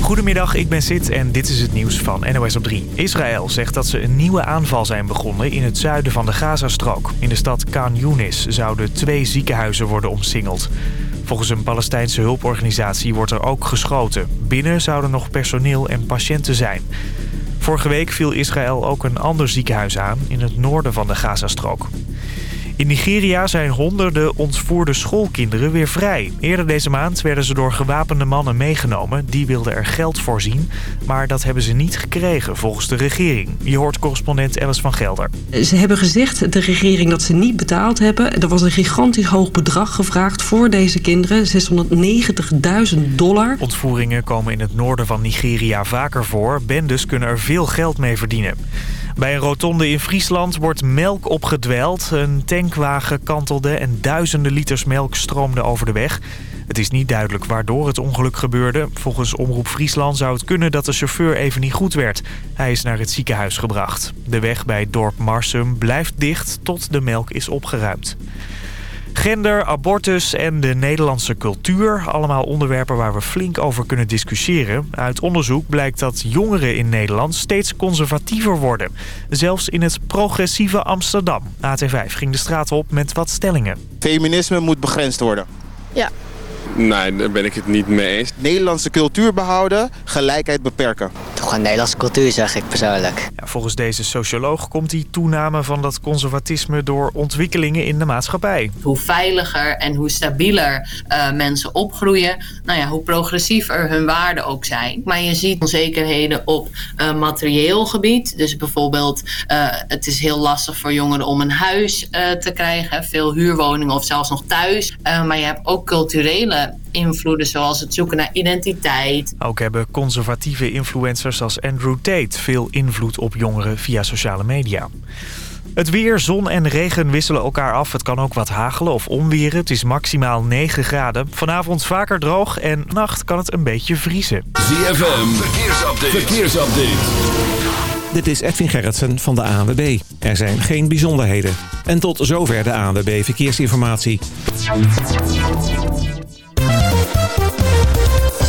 Goedemiddag, ik ben Sid en dit is het nieuws van NOS op 3. Israël zegt dat ze een nieuwe aanval zijn begonnen in het zuiden van de Gazastrook. In de stad Khan Yunis zouden twee ziekenhuizen worden omsingeld. Volgens een Palestijnse hulporganisatie wordt er ook geschoten. Binnen zouden nog personeel en patiënten zijn. Vorige week viel Israël ook een ander ziekenhuis aan in het noorden van de Gazastrook. In Nigeria zijn honderden ontvoerde schoolkinderen weer vrij. Eerder deze maand werden ze door gewapende mannen meegenomen. Die wilden er geld voorzien, maar dat hebben ze niet gekregen volgens de regering. Je hoort correspondent Alice van Gelder. Ze hebben gezegd, de regering, dat ze niet betaald hebben. Er was een gigantisch hoog bedrag gevraagd voor deze kinderen. 690.000 dollar. Ontvoeringen komen in het noorden van Nigeria vaker voor. Bendes kunnen er veel geld mee verdienen. Bij een rotonde in Friesland wordt melk opgedweld. Een tankwagen kantelde en duizenden liters melk stroomden over de weg. Het is niet duidelijk waardoor het ongeluk gebeurde. Volgens Omroep Friesland zou het kunnen dat de chauffeur even niet goed werd. Hij is naar het ziekenhuis gebracht. De weg bij het dorp Marsum blijft dicht tot de melk is opgeruimd. Gender, abortus en de Nederlandse cultuur. Allemaal onderwerpen waar we flink over kunnen discussiëren. Uit onderzoek blijkt dat jongeren in Nederland steeds conservatiever worden. Zelfs in het progressieve Amsterdam. AT5 ging de straat op met wat stellingen. Feminisme moet begrensd worden. Ja. Nee, daar ben ik het niet mee eens. Nederlandse cultuur behouden, gelijkheid beperken. Toch een Nederlandse cultuur, zeg ik persoonlijk. Ja, volgens deze socioloog komt die toename van dat conservatisme door ontwikkelingen in de maatschappij. Hoe veiliger en hoe stabieler uh, mensen opgroeien, nou ja, hoe progressiever hun waarden ook zijn. Maar je ziet onzekerheden op uh, materieel gebied. Dus bijvoorbeeld, uh, het is heel lastig voor jongeren om een huis te krijgen. Veel huurwoningen of zelfs nog thuis. maar je hebt ook culturele invloeden zoals het zoeken naar identiteit. Ook hebben conservatieve influencers als Andrew Tate veel invloed op jongeren via sociale media. Het weer, zon en regen wisselen elkaar af. Het kan ook wat hagelen of onweren. Het is maximaal 9 graden. Vanavond vaker droog en nacht kan het een beetje vriezen. ZFM, verkeersupdate. verkeersupdate. Dit is Edwin Gerritsen van de ANWB. Er zijn geen bijzonderheden. En tot zover de ANWB Verkeersinformatie.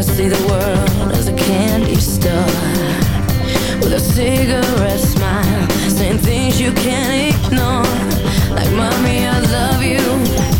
I see the world as a candy store with a cigarette smile, saying things you can't ignore. Like, mommy, I love you.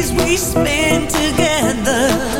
days we spend together.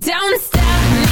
Don't stop,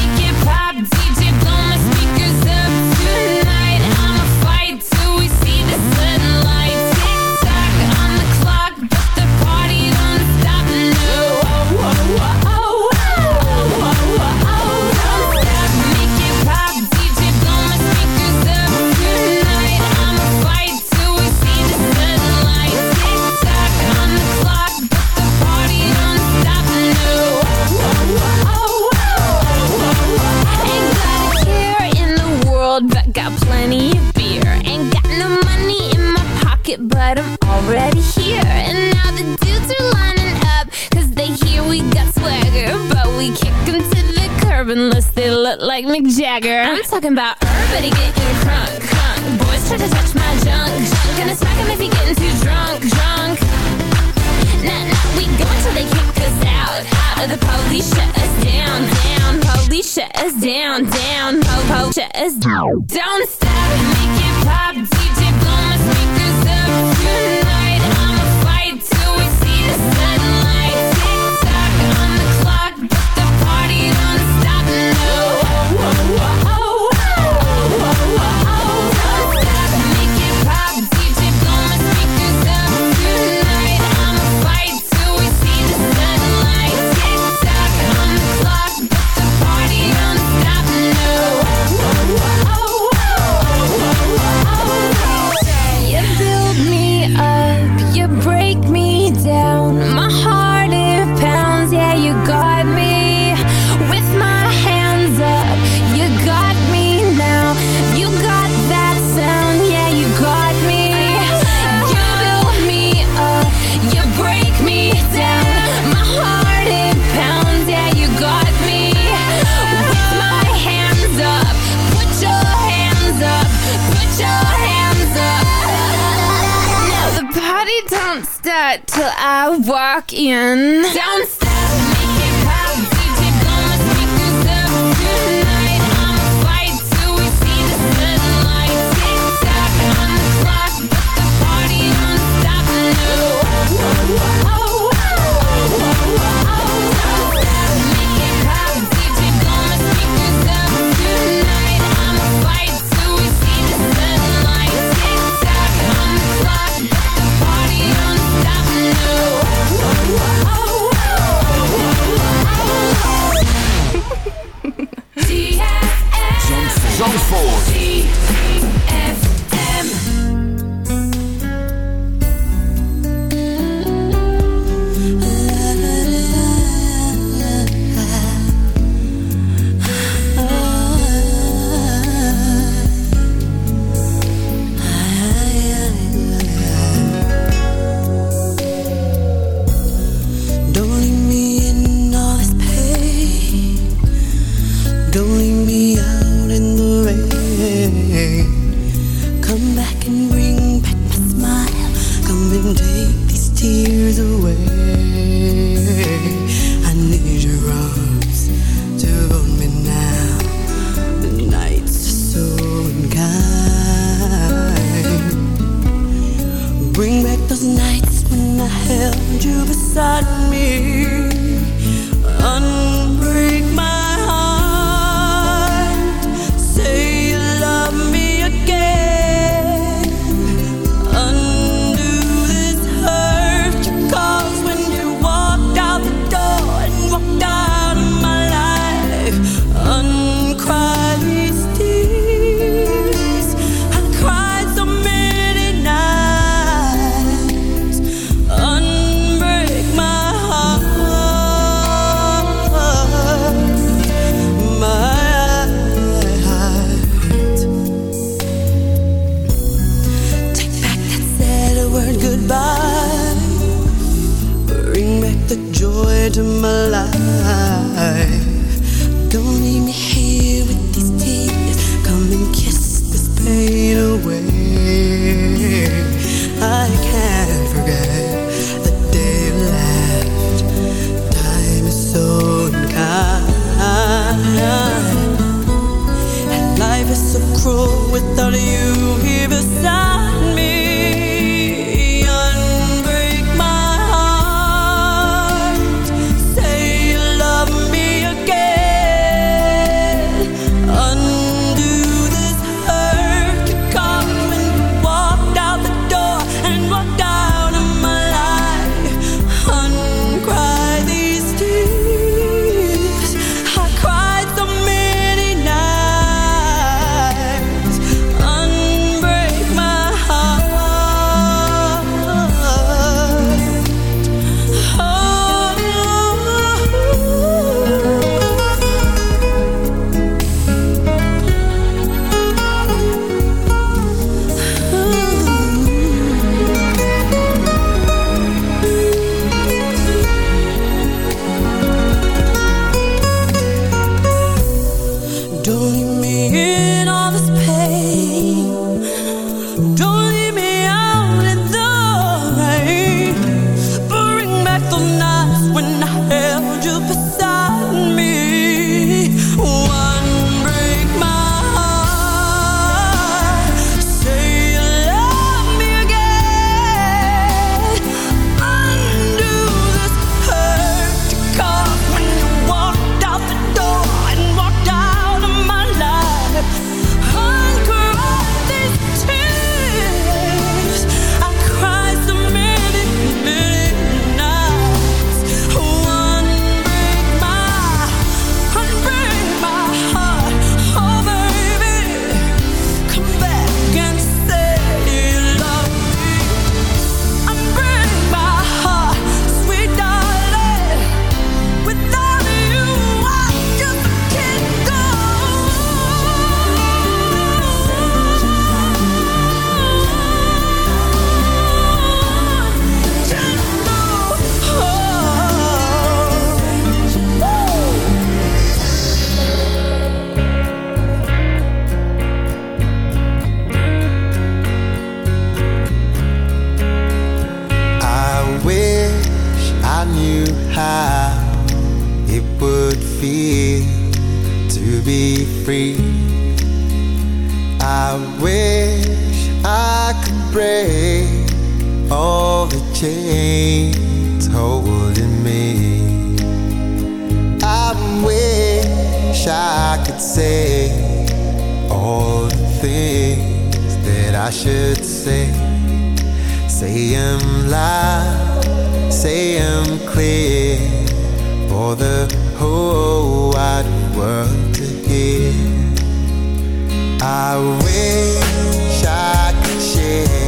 we kick them to the curb unless they look like Mick Jagger. I'm talking about everybody getting crunk, crunk. Boys try to touch my junk, junk. Gonna smack him if he's getting too drunk, drunk. Nah, nah, we go until they kick us out, out. Or the police shut us down, down. Police shut us down, down. Po, po, shut us down. Don't stop, make it pop. DJ blow my speakers up You know. back in. Knew how it would feel to be free. I wish I could break all the chains holding me. I wish I could say all the things that I should say. Say 'em loud, say 'em clear for the whole wide world to hear. I wish I could share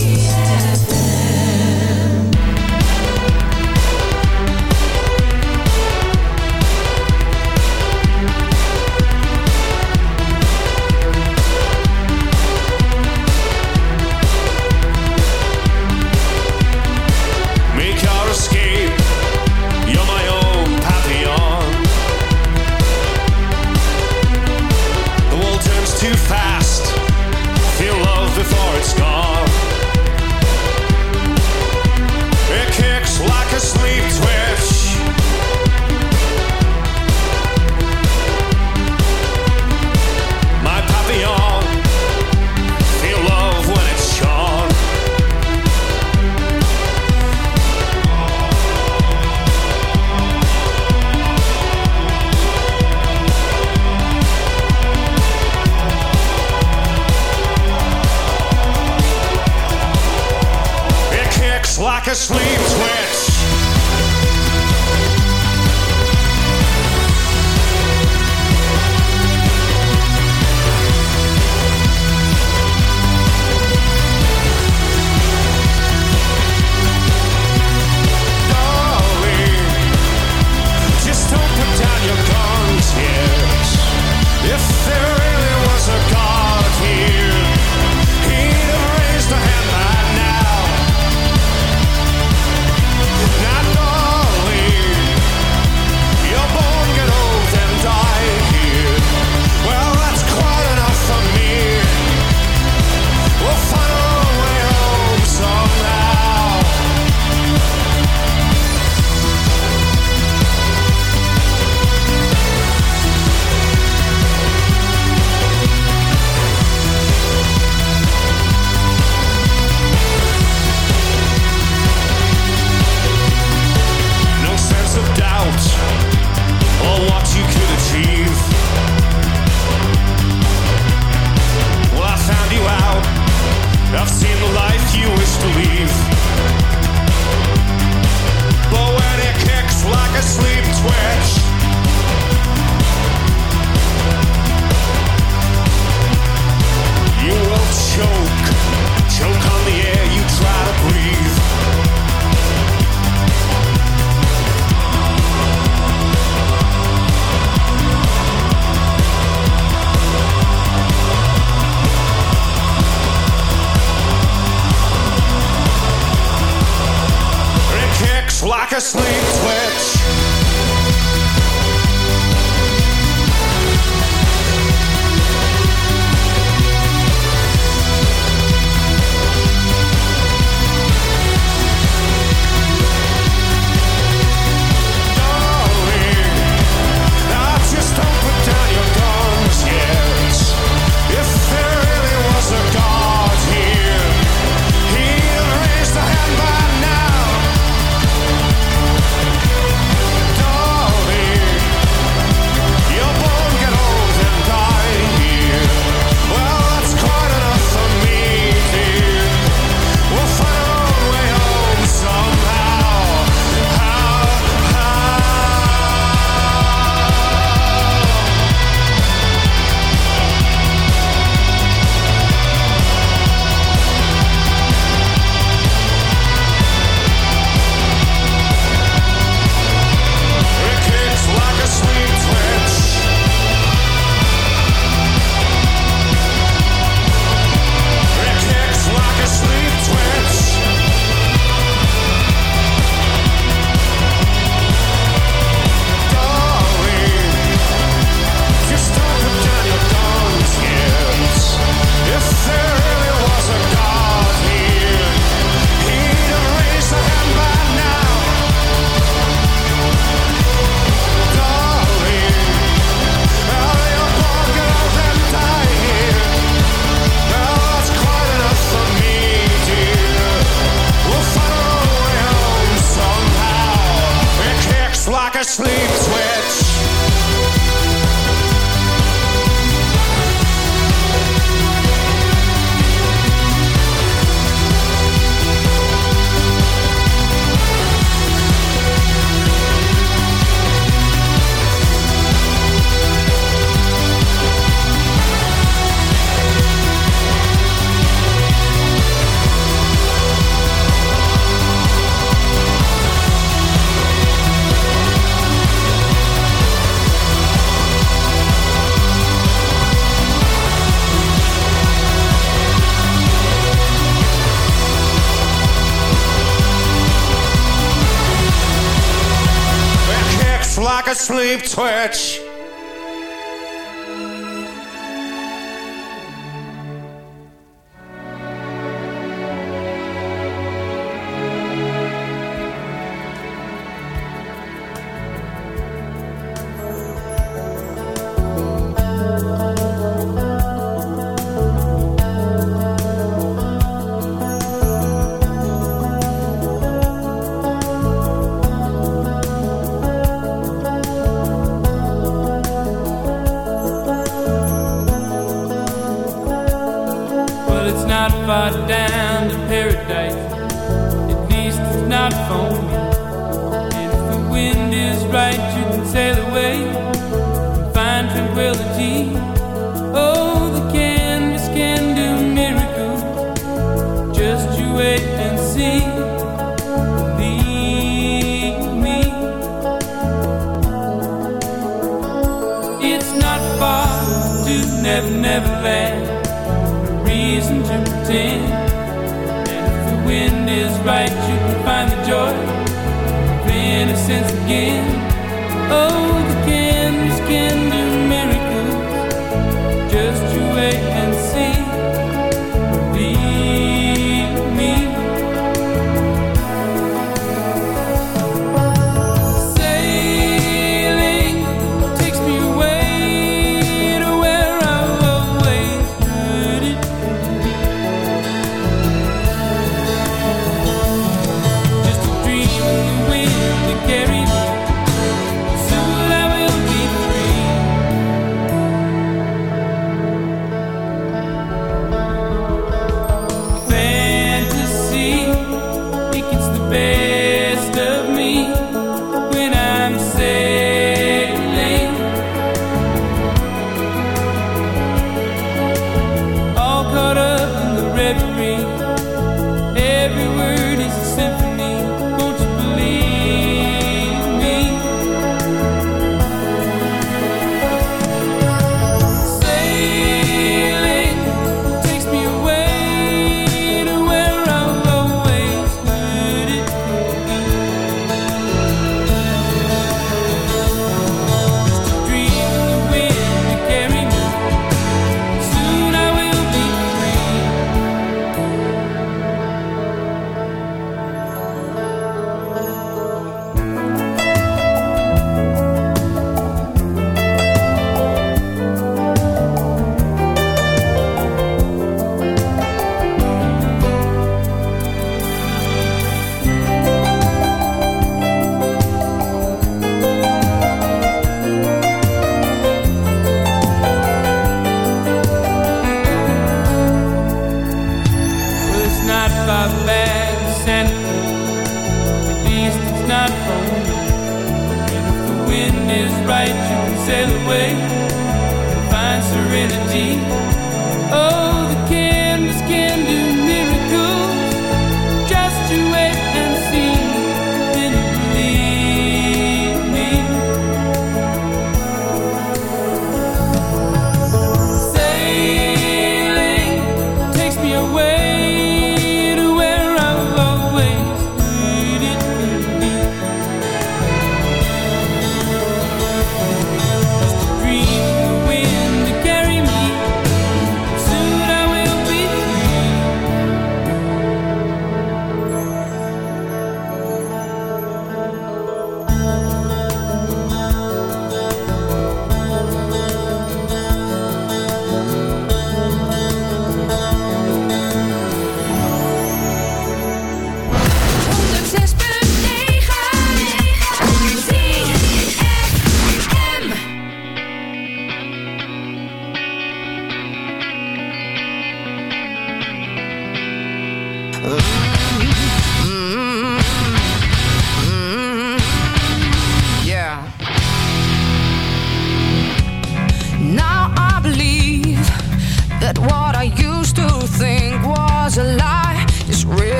A